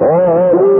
قالوا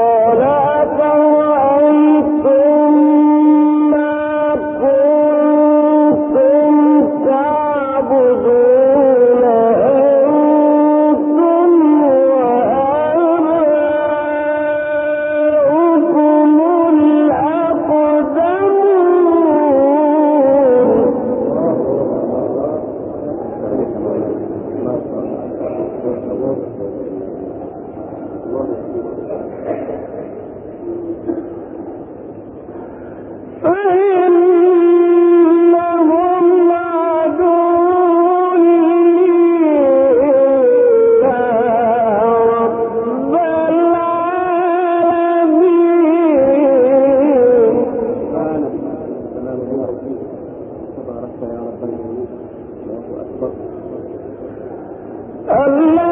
اللہ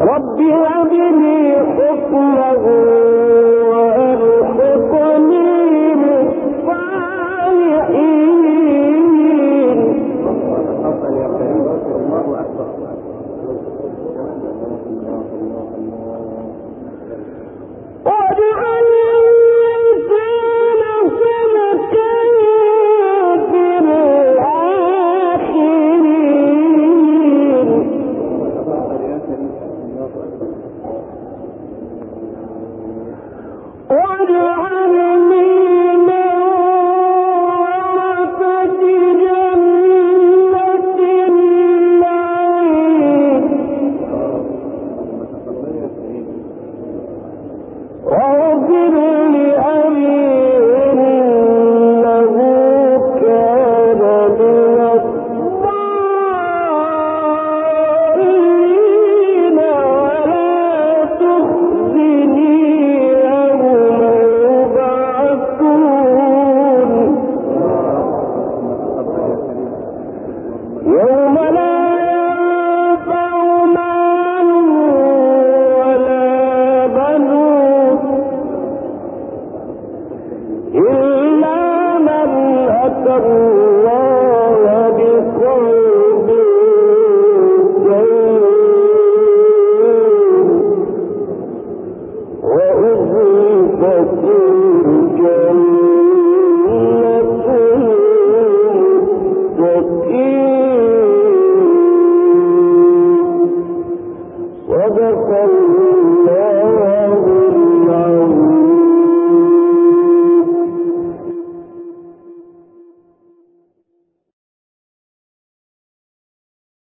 رب هب لي له